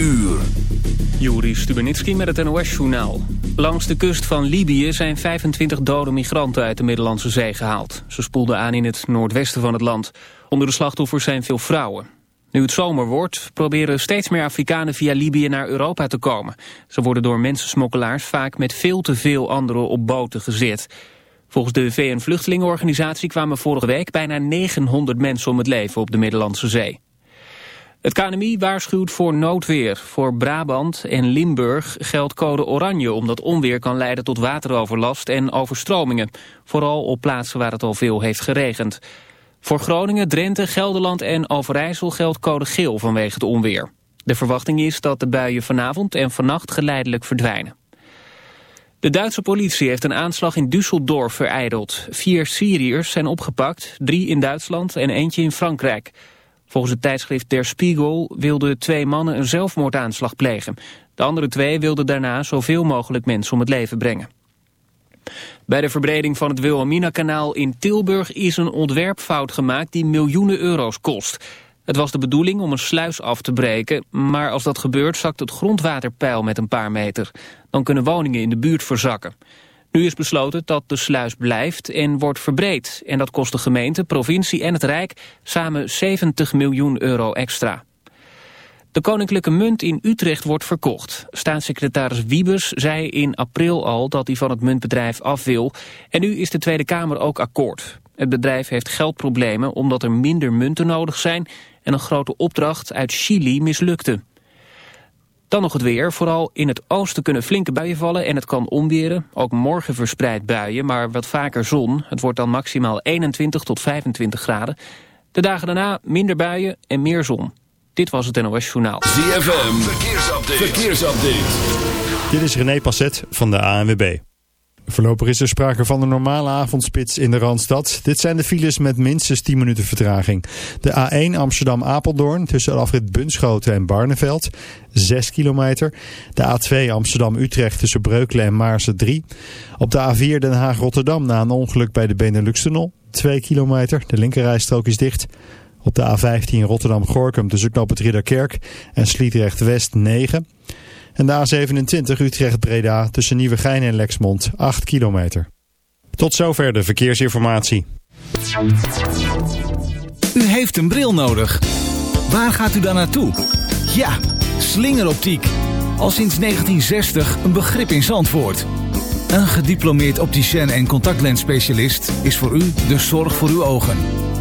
uur. Juri Stubenitski met het NOS-journaal. Langs de kust van Libië zijn 25 dode migranten uit de Middellandse Zee gehaald. Ze spoelden aan in het noordwesten van het land. Onder de slachtoffers zijn veel vrouwen. Nu het zomer wordt, proberen steeds meer Afrikanen via Libië naar Europa te komen. Ze worden door mensensmokkelaars vaak met veel te veel anderen op boten gezet. Volgens de VN-vluchtelingenorganisatie kwamen vorige week bijna 900 mensen om het leven op de Middellandse Zee. Het KNMI waarschuwt voor noodweer. Voor Brabant en Limburg geldt code oranje... omdat onweer kan leiden tot wateroverlast en overstromingen. Vooral op plaatsen waar het al veel heeft geregend. Voor Groningen, Drenthe, Gelderland en Overijssel geldt code geel vanwege het onweer. De verwachting is dat de buien vanavond en vannacht geleidelijk verdwijnen. De Duitse politie heeft een aanslag in Düsseldorf vereideld. Vier Syriërs zijn opgepakt, drie in Duitsland en eentje in Frankrijk... Volgens het tijdschrift Der Spiegel wilden twee mannen een zelfmoordaanslag plegen. De andere twee wilden daarna zoveel mogelijk mensen om het leven brengen. Bij de verbreding van het Wilhelmina-kanaal in Tilburg is een ontwerpfout gemaakt die miljoenen euro's kost. Het was de bedoeling om een sluis af te breken, maar als dat gebeurt zakt het grondwaterpeil met een paar meter. Dan kunnen woningen in de buurt verzakken. Nu is besloten dat de sluis blijft en wordt verbreed. En dat kost de gemeente, provincie en het Rijk samen 70 miljoen euro extra. De koninklijke munt in Utrecht wordt verkocht. Staatssecretaris Wiebes zei in april al dat hij van het muntbedrijf af wil. En nu is de Tweede Kamer ook akkoord. Het bedrijf heeft geldproblemen omdat er minder munten nodig zijn... en een grote opdracht uit Chili mislukte. Dan nog het weer. Vooral in het oosten kunnen flinke buien vallen en het kan onweren. Ook morgen verspreid buien, maar wat vaker zon. Het wordt dan maximaal 21 tot 25 graden. De dagen daarna minder buien en meer zon. Dit was het NOS Journaal. ZFM, verkeersupdate. verkeersupdate. Dit is René Passet van de ANWB. Voorlopig is er sprake van een normale avondspits in de Randstad. Dit zijn de files met minstens 10 minuten vertraging. De A1 Amsterdam-Apeldoorn tussen afrit Bunschoten en Barneveld, 6 kilometer. De A2 Amsterdam-Utrecht tussen Breukelen en Maarsen 3. Op de A4 Den Haag-Rotterdam na een ongeluk bij de Benelux-tunnel, 2 kilometer. De linkerrijstrook is dicht. Op de A15 Rotterdam-Gorkum tussen Knop het Ridderkerk en Sliedrecht-West 9 en de A27 Utrecht-Breda tussen Nieuwegein en Lexmond 8 kilometer. Tot zover de verkeersinformatie. U heeft een bril nodig. Waar gaat u dan naartoe? Ja, slingeroptiek. Al sinds 1960 een begrip in Zandvoort. Een gediplomeerd opticien en contactlensspecialist is voor u de zorg voor uw ogen.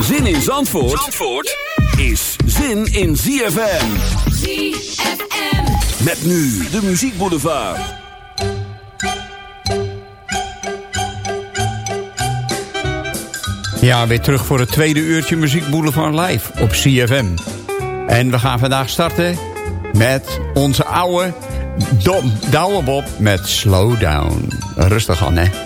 Zin in Zandvoort, Zandvoort is zin in ZFM. ZFM. Met nu de muziekboulevard. Ja, weer terug voor het tweede uurtje Muziek Boulevard live op CFM. En we gaan vandaag starten met onze oude Douwe Bob met Slow Down. Rustig aan, hè.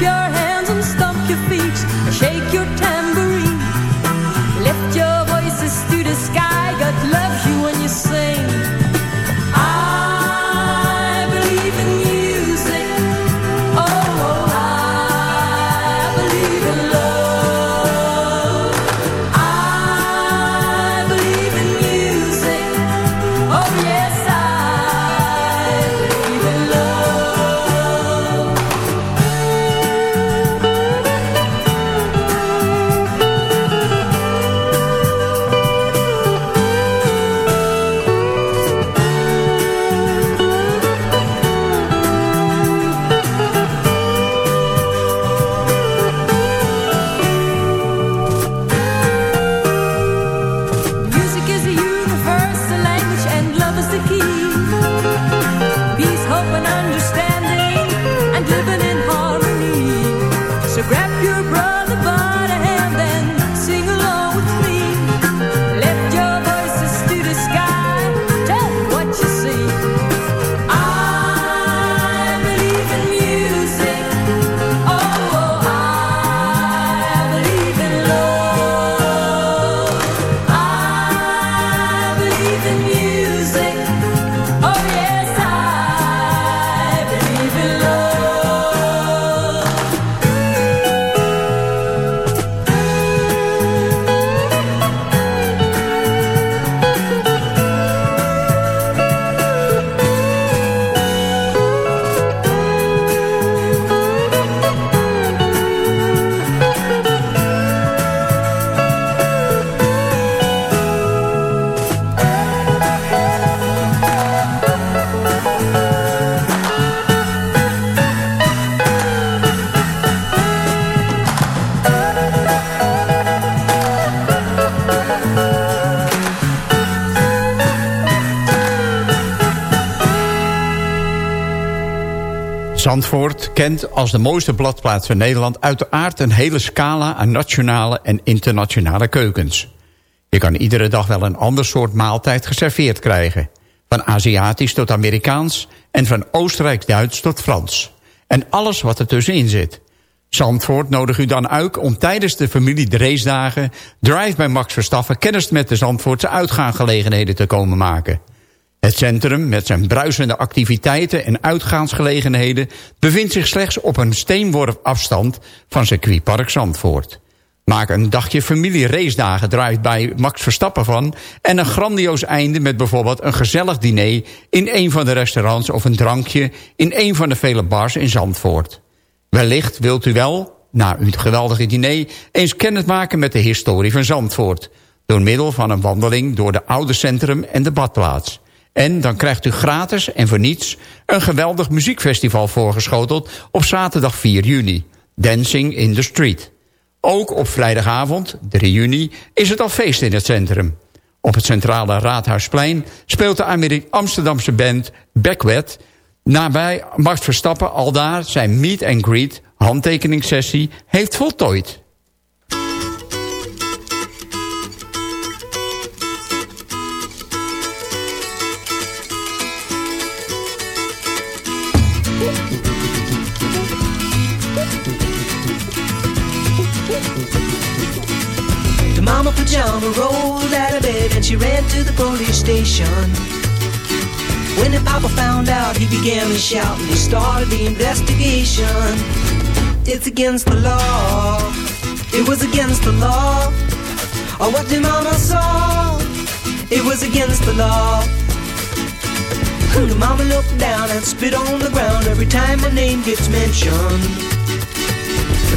your head. Zandvoort kent als de mooiste bladplaats van Nederland... uiteraard een hele scala aan nationale en internationale keukens. Je kan iedere dag wel een ander soort maaltijd geserveerd krijgen. Van Aziatisch tot Amerikaans en van Oostenrijk-Duits tot Frans. En alles wat er tussenin zit. Zandvoort nodig u dan uit om tijdens de familie de. Drive bij Max Verstappen kennis met de Zandvoortse uitgaansgelegenheden te komen maken... Het centrum, met zijn bruisende activiteiten en uitgaansgelegenheden... bevindt zich slechts op een steenworp afstand van circuitpark Zandvoort. Maak een dagje familie racedagen draait bij Max Verstappen van... en een grandioos einde met bijvoorbeeld een gezellig diner... in een van de restaurants of een drankje in een van de vele bars in Zandvoort. Wellicht wilt u wel, na uw geweldige diner... eens kennis maken met de historie van Zandvoort... door middel van een wandeling door de oude centrum en de badplaats... En dan krijgt u gratis en voor niets een geweldig muziekfestival voorgeschoteld op zaterdag 4 juni. Dancing in the Street. Ook op vrijdagavond, 3 juni, is het al feest in het centrum. Op het centrale Raadhuisplein speelt de Amsterdamse band Backwet... nabij Max Verstappen aldaar zijn meet and greet handtekeningssessie heeft voltooid. Pajama rolled out of bed and she ran to the police station. When the papa found out, he began to shout and he started the investigation. It's against the law. It was against the law. Or what the mama saw. It was against the law. The mama looked down and spit on the ground every time my name gets mentioned.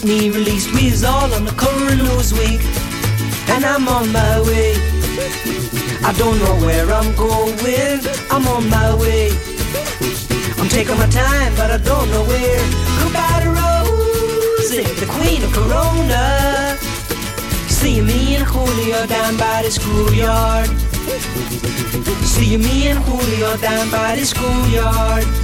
Get me released, we all on the cover of Newsweek, and I'm on my way. I don't know where I'm going, I'm on my way. I'm taking my time, but I don't know where. Goodbye to Rosie, the queen of Corona. See me and Julio down by the schoolyard. See me and Julio down by the schoolyard.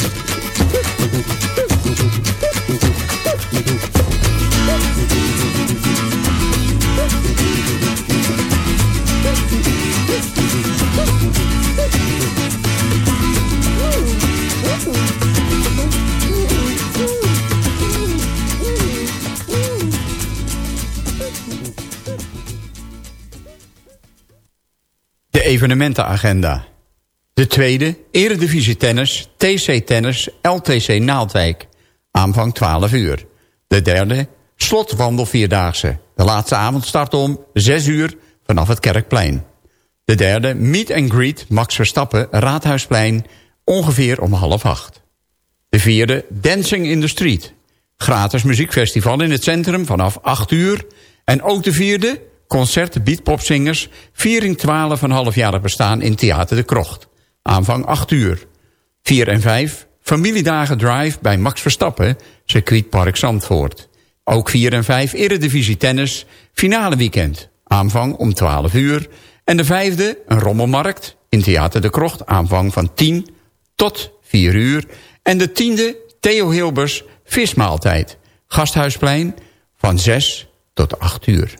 Evenementenagenda. De tweede, Eredivisie Tennis, TC Tennis, LTC Naaldwijk. Aanvang 12 uur. De derde, Slotwandel Vierdaagse. De laatste avond start om 6 uur vanaf het Kerkplein. De derde, Meet and Greet Max Verstappen, Raadhuisplein, ongeveer om half acht. De vierde, Dancing in the Street. Gratis muziekfestival in het centrum vanaf 8 uur. En ook de vierde, concert Beatpopzingers... viering 12,5-jarig bestaan in Theater de Krocht. Aanvang 8 uur. 4 en 5, familiedagen drive bij Max Verstappen... circuitpark Zandvoort. Ook 4 en 5, Eredivisie Tennis, finale weekend. Aanvang om 12 uur. En de vijfde, een rommelmarkt in Theater de Krocht... aanvang van 10 tot 4 uur. En de tiende, Theo Hilbers, vismaaltijd. Gasthuisplein van 6 tot 8 uur.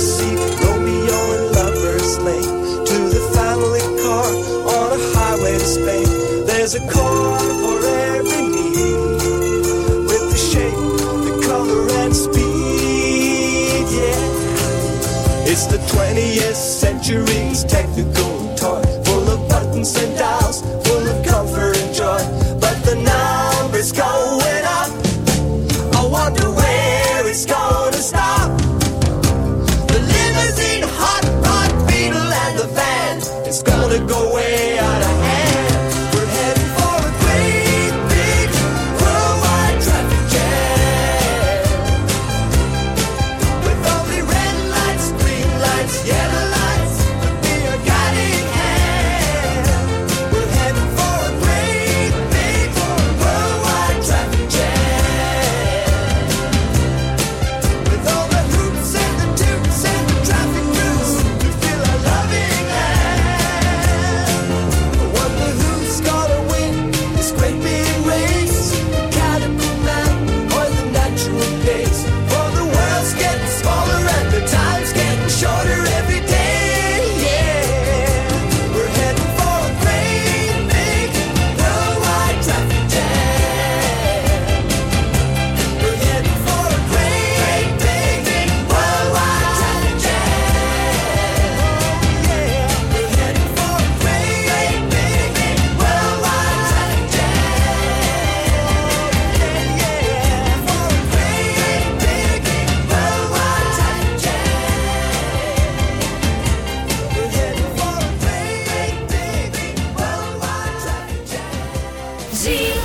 Romeo and Lover's to the family car on a highway to Spain. There's a car for every need with the shape, the color, and speed. Yeah, it's the 20th century's technical toy full of buttons and dials, ZFM.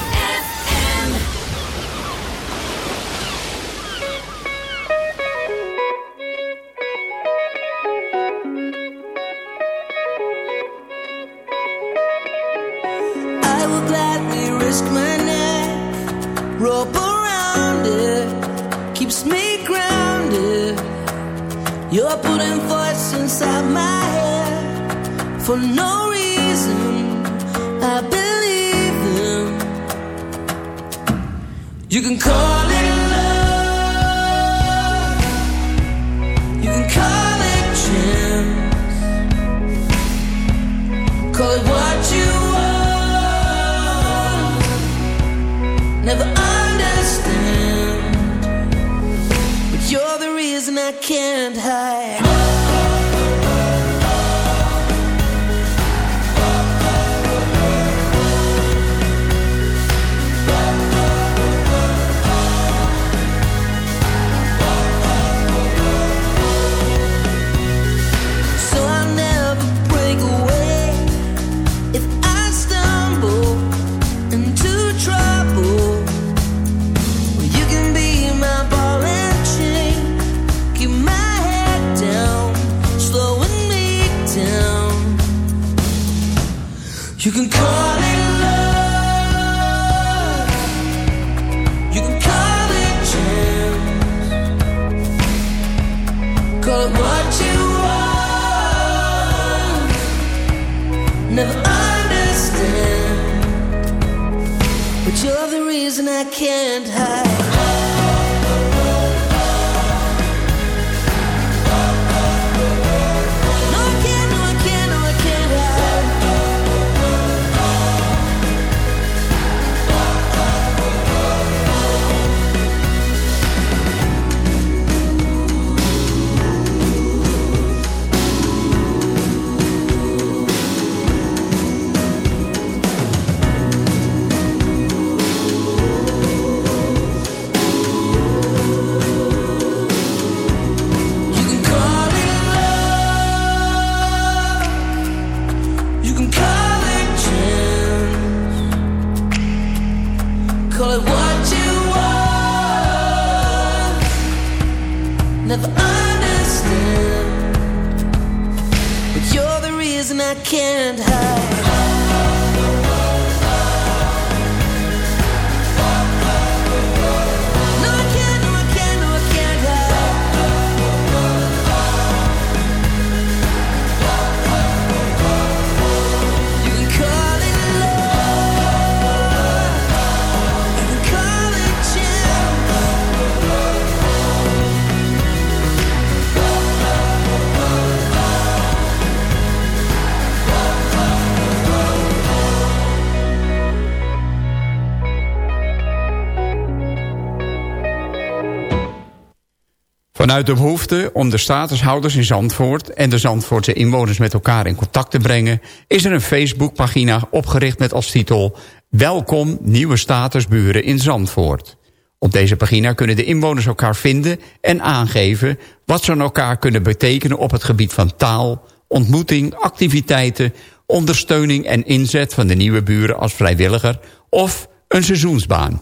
Uit de behoefte om de statushouders in Zandvoort... en de Zandvoortse inwoners met elkaar in contact te brengen... is er een Facebookpagina opgericht met als titel... Welkom nieuwe statusburen in Zandvoort. Op deze pagina kunnen de inwoners elkaar vinden en aangeven... wat ze aan elkaar kunnen betekenen op het gebied van taal, ontmoeting, activiteiten... ondersteuning en inzet van de nieuwe buren als vrijwilliger of een seizoensbaan.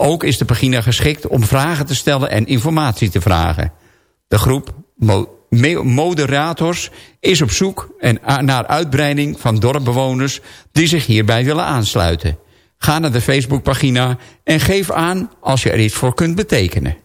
Ook is de pagina geschikt om vragen te stellen en informatie te vragen. De groep moderators is op zoek naar uitbreiding van dorpbewoners die zich hierbij willen aansluiten. Ga naar de Facebookpagina en geef aan als je er iets voor kunt betekenen.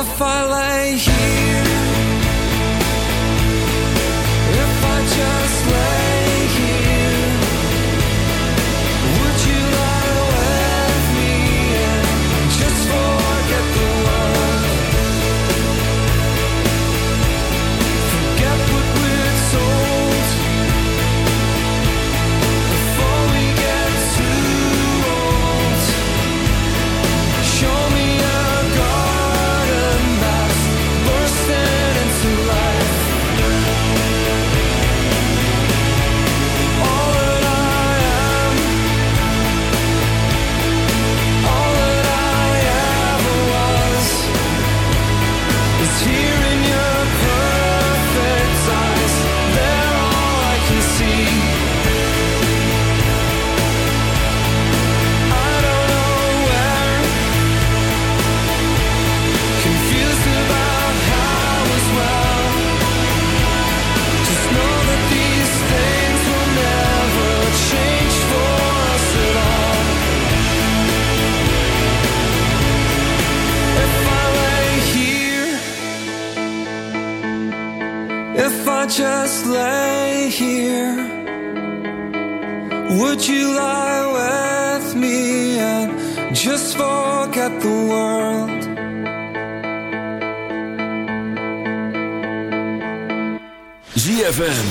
If I lay here, just lay here, would you lie with me and just forget the world? ZFM,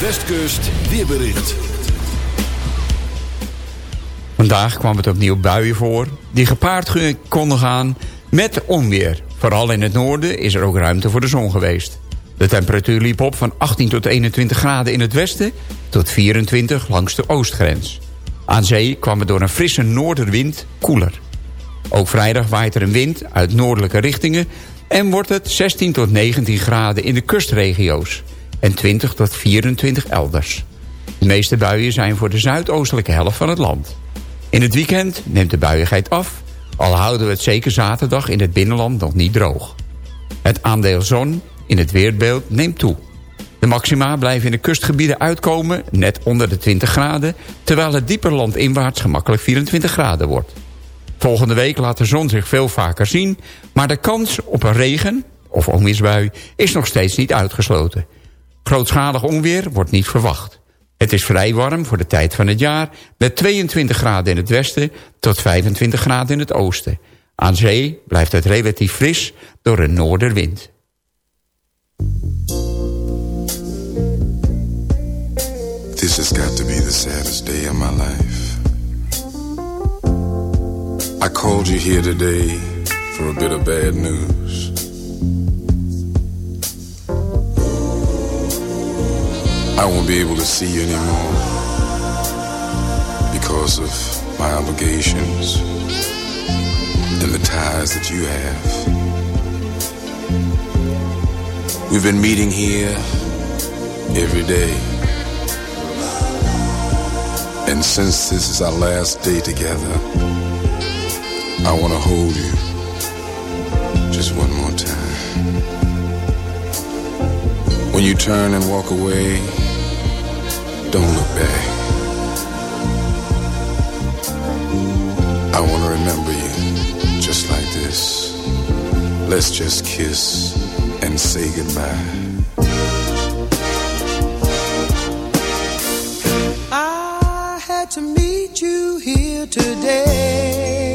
Westkust, weerbericht. Vandaag kwam het opnieuw buien voor die gepaard ge- konden gaan met onweer. Vooral in het noorden is er ook ruimte voor de zon geweest. De temperatuur liep op van 18 tot 21 graden in het westen... tot 24 langs de oostgrens. Aan zee kwam het door een frisse noorderwind koeler. Ook vrijdag waait er een wind uit noordelijke richtingen... en wordt het 16 tot 19 graden in de kustregio's... en 20 tot 24 elders. De meeste buien zijn voor de zuidoostelijke helft van het land. In het weekend neemt de buiigheid af... al houden we het zeker zaterdag in het binnenland nog niet droog. Het aandeel zon in het weerbeeld neemt toe. De maxima blijven in de kustgebieden uitkomen, net onder de 20 graden... terwijl het dieper landinwaarts gemakkelijk 24 graden wordt. Volgende week laat de zon zich veel vaker zien... maar de kans op een regen of onweersbui is nog steeds niet uitgesloten. Grootschalig onweer wordt niet verwacht. Het is vrij warm voor de tijd van het jaar... met 22 graden in het westen tot 25 graden in het oosten. Aan zee blijft het relatief fris door een noorderwind. This has got to be the saddest day of my life. I called you here today for a bit of bad news. I won't be able to see you anymore because of my obligations and the ties that you have. We've been meeting here every day. And since this is our last day together, I want to hold you just one more time. When you turn and walk away, don't look back. I want to remember you just like this. Let's just kiss and say goodbye. I had to meet you here today.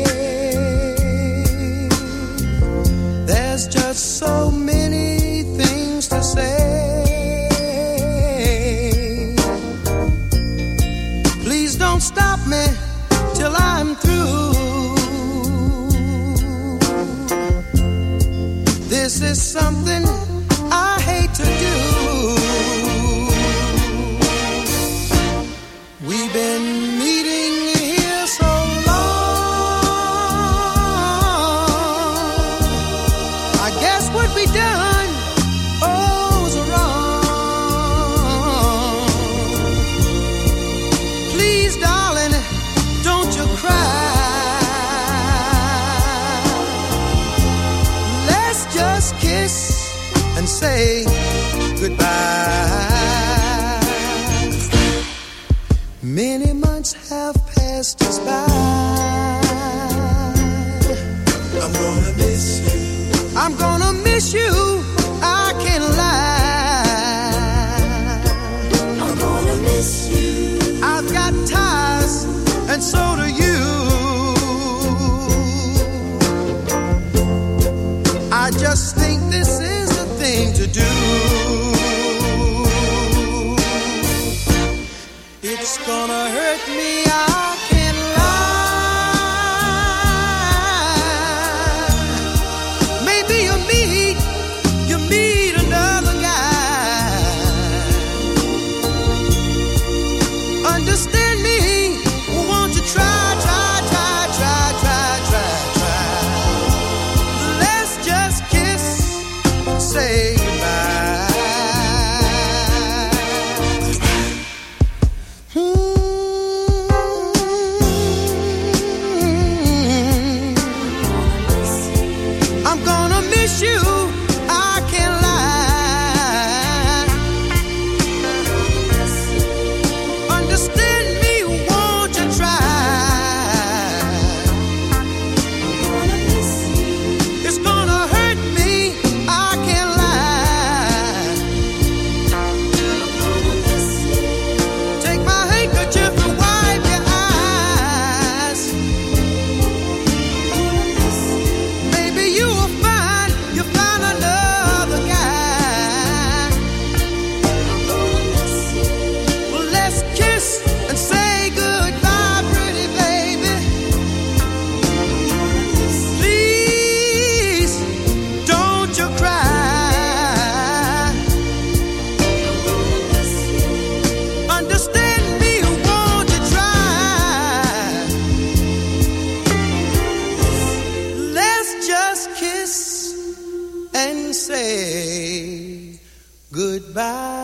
Goodbye.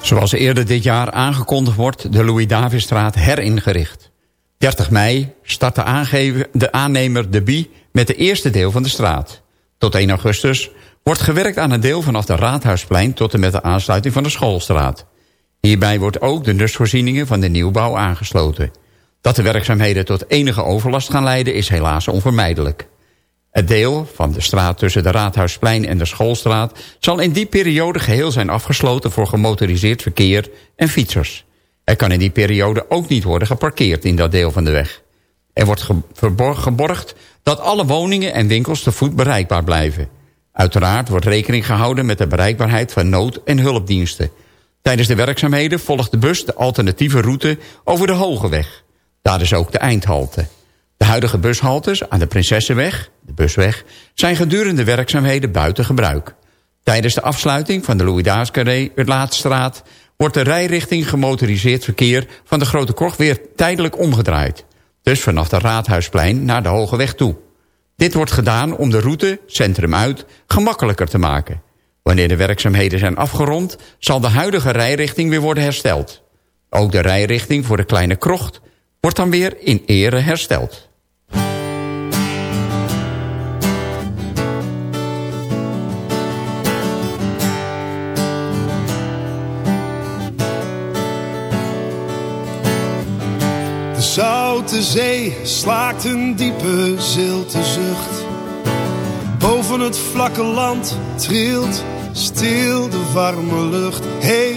Zoals eerder dit jaar aangekondigd wordt de Louis-Davidstraat heringericht. 30 mei start de, de aannemer De Bie met de eerste deel van de straat. Tot 1 augustus wordt gewerkt aan een deel vanaf de Raadhuisplein... tot en met de aansluiting van de Schoolstraat. Hierbij wordt ook de nusvoorzieningen van de nieuwbouw aangesloten. Dat de werkzaamheden tot enige overlast gaan leiden is helaas onvermijdelijk. Het deel van de straat tussen de Raadhuisplein en de Schoolstraat... zal in die periode geheel zijn afgesloten voor gemotoriseerd verkeer en fietsers. Er kan in die periode ook niet worden geparkeerd in dat deel van de weg. Er wordt geborgd dat alle woningen en winkels te voet bereikbaar blijven. Uiteraard wordt rekening gehouden met de bereikbaarheid van nood- en hulpdiensten. Tijdens de werkzaamheden volgt de bus de alternatieve route over de Hogeweg. Daar is ook de eindhalte. De huidige bushaltes aan de Prinsessenweg, de busweg... zijn gedurende werkzaamheden buiten gebruik. Tijdens de afsluiting van de Louis-Daas-Carré-Laatstraat... wordt de rijrichting gemotoriseerd verkeer van de Grote Koch weer tijdelijk omgedraaid. Dus vanaf de Raadhuisplein naar de Hogeweg toe. Dit wordt gedaan om de route, centrum uit, gemakkelijker te maken. Wanneer de werkzaamheden zijn afgerond... zal de huidige rijrichting weer worden hersteld. Ook de rijrichting voor de Kleine Krocht wordt dan weer in ere hersteld. De Zoute Zee slaakt een diepe zilte zucht. Boven het vlakke land trilt stil de warme lucht. Hey,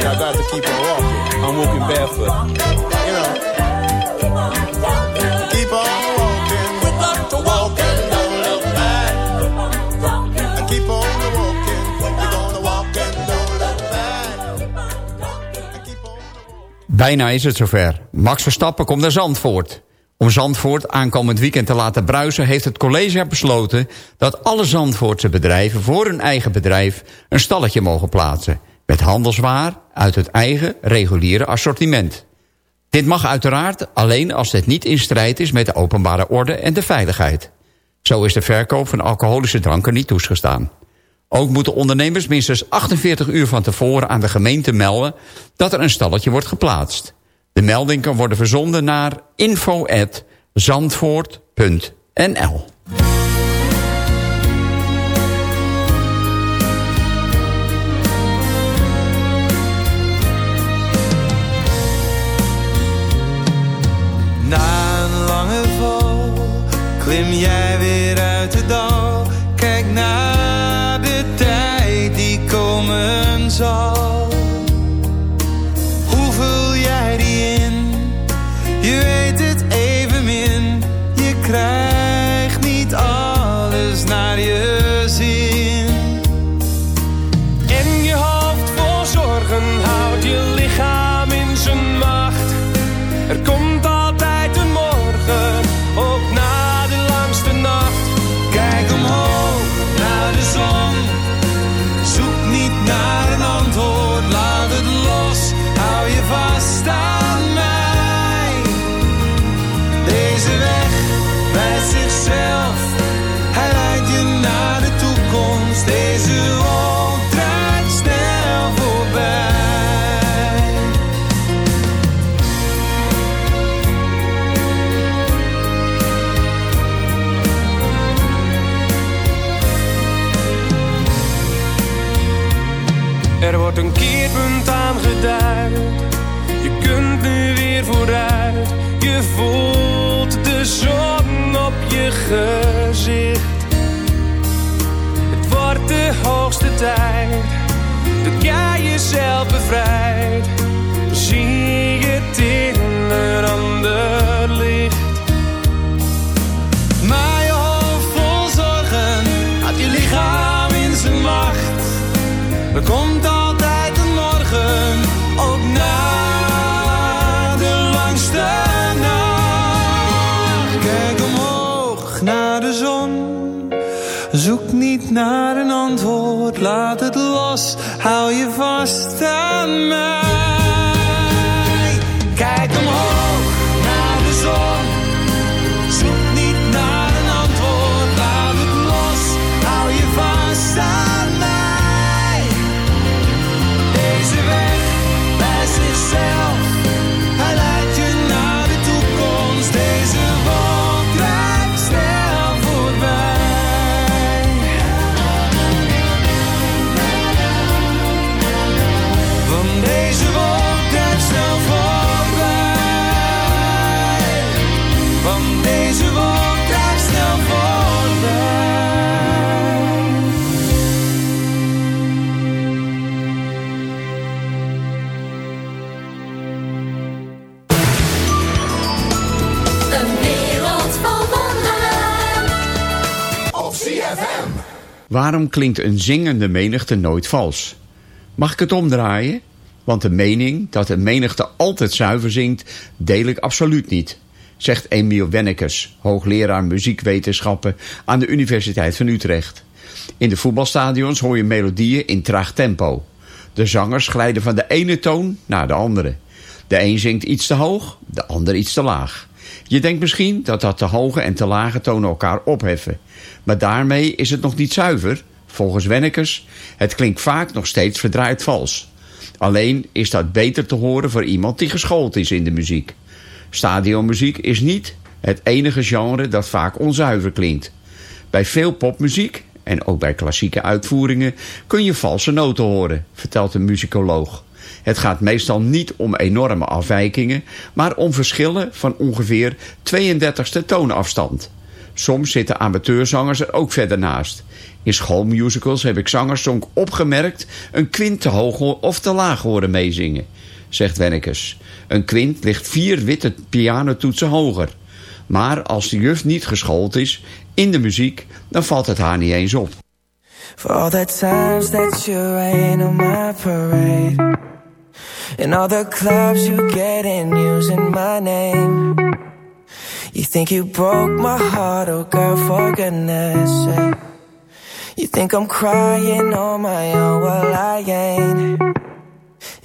To keep on walking. I'm walking barefoot. Bijna is het zover. Max Verstappen komt naar Zandvoort. Om Zandvoort aankomend weekend te laten bruisen... heeft het college besloten dat alle Zandvoortse bedrijven... voor hun eigen bedrijf een stalletje mogen plaatsen... met handelswaar uit het eigen reguliere assortiment. Dit mag uiteraard alleen als het niet in strijd is... met de openbare orde en de veiligheid. Zo is de verkoop van alcoholische dranken niet toegestaan. Ook moeten ondernemers minstens 48 uur van tevoren aan de gemeente melden... dat er een stalletje wordt geplaatst. De melding kan worden verzonden naar info.zandvoort.nl naar de zon. Zoek niet naar een antwoord, laat het los. Hou je vast aan mij. Waarom klinkt een zingende menigte nooit vals? Mag ik het omdraaien? Want de mening dat een menigte altijd zuiver zingt, deel ik absoluut niet. Zegt Emiel Wennekes, hoogleraar muziekwetenschappen aan de Universiteit van Utrecht. In de voetbalstadions hoor je melodieën in traag tempo. De zangers glijden van de ene toon naar de andere. De een zingt iets te hoog, de ander iets te laag. Je denkt misschien dat dat te hoge en te lage tonen elkaar opheffen. Maar daarmee is het nog niet zuiver. Volgens Wennekes, het klinkt vaak nog steeds verdraaid vals. Alleen is dat beter te horen voor iemand die geschoold is in de muziek. Stadionmuziek is niet het enige genre dat vaak onzuiver klinkt. Bij veel popmuziek, en ook bij klassieke uitvoeringen, kun je valse noten horen, vertelt een muzikoloog. Het gaat meestal niet om enorme afwijkingen, maar om verschillen van ongeveer 32ste toonafstand. Soms zitten amateurzangers er ook verder naast. In schoolmusicals heb ik zangers opgemerkt een kwint te hoog of te laag horen meezingen, zegt Wennekes. Een kwint ligt vier witte pianotoetsen hoger. Maar als de juf niet geschoold is in de muziek, dan valt het haar niet eens op. For that you on my parade And all the clubs you get in using my name. You think you broke my heart, oh girl, for goodness sake. You think I'm crying on my own, well I ain't.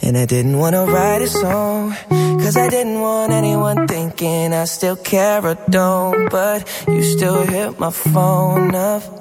And I didn't wanna write a song Cause I didn't want anyone thinking I still care or don't. But you still hit my phone up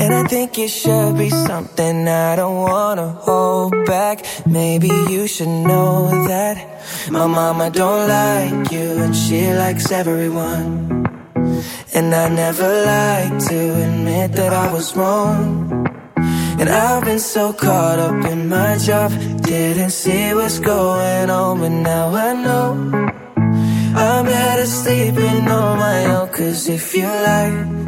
And I think it should be something I don't wanna hold back. Maybe you should know that my mama don't like you and she likes everyone. And I never like to admit that I was wrong. And I've been so caught up in my job, didn't see what's going on, but now I know. I'm better sleeping on my own Cause if you like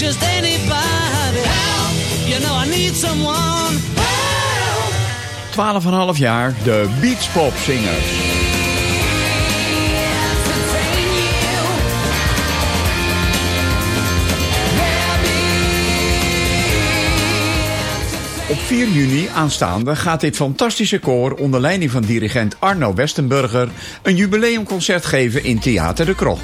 Just anybody help. You know I need someone help. 12,5 jaar, de Beachpop Zingers. Op 4 juni aanstaande gaat dit fantastische koor onder leiding van dirigent Arno Westenburger een jubileumconcert geven in Theater de Krocht.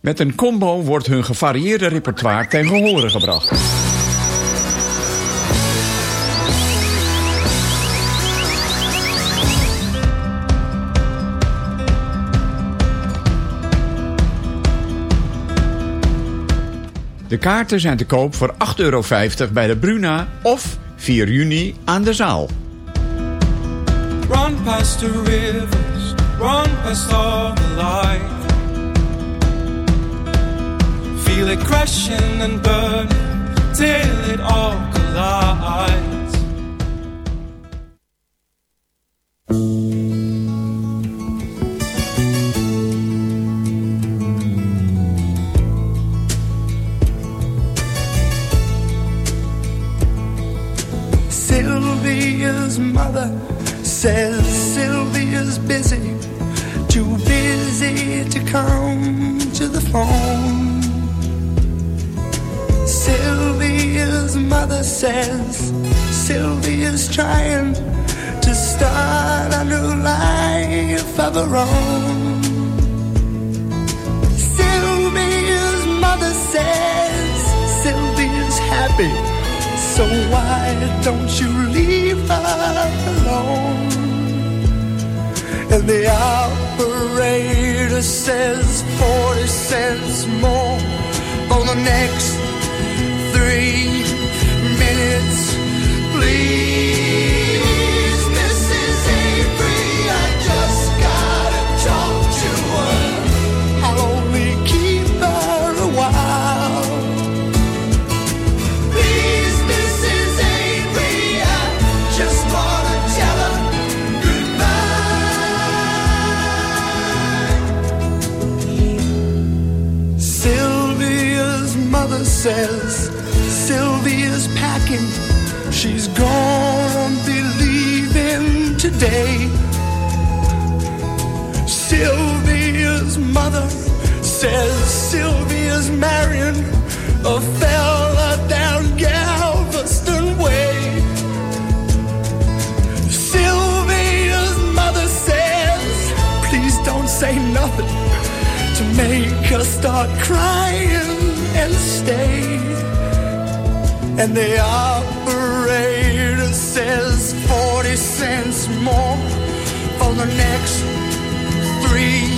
Met een combo wordt hun gevarieerde repertoire ten gehore gebracht. De kaarten zijn te koop voor 8,50 euro bij de Bruna of 4 juni aan de zaal. Run past the rivers, run past all the. Feel it crashing and burning till it all collides. Own. Sylvia's mother says Sylvia's happy, so why don't you leave her alone? And the operator says 40 cents more for the next says Sylvia's marrying a fella down Galveston Way. Sylvia's mother says, please don't say nothing to make her start crying and stay. And the operator says 40 cents more for the next three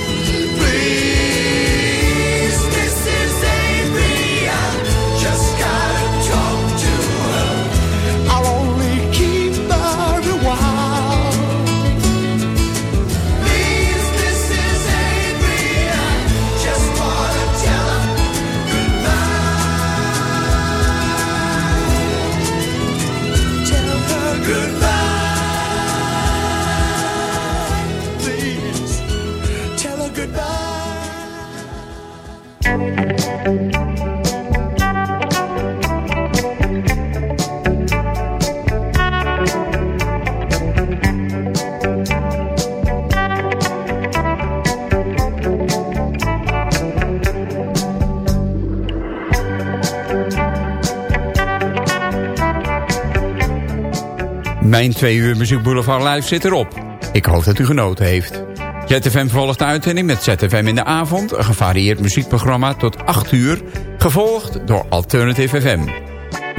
Mijn twee uur Boulevard Live zit erop. Ik hoop dat u genoten heeft. ZFM volgt de uitzending met ZFM in de avond. Een gevarieerd muziekprogramma tot 8 uur. Gevolgd door Alternative FM.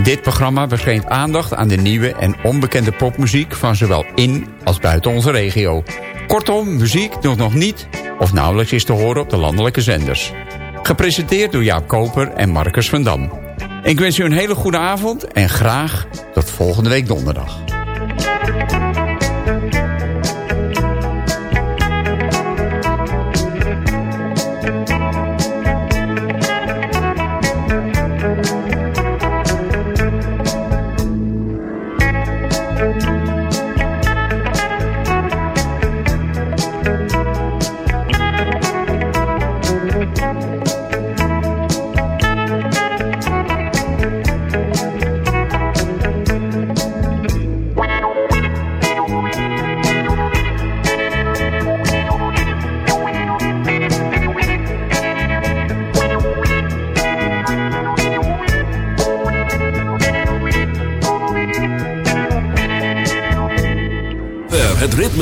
Dit programma verschijnt aandacht aan de nieuwe en onbekende popmuziek... van zowel in als buiten onze regio. Kortom, muziek nog nog niet of nauwelijks is te horen op de landelijke zenders. Gepresenteerd door Jaap Koper en Marcus van Dam. Ik wens u een hele goede avond en graag tot volgende week donderdag.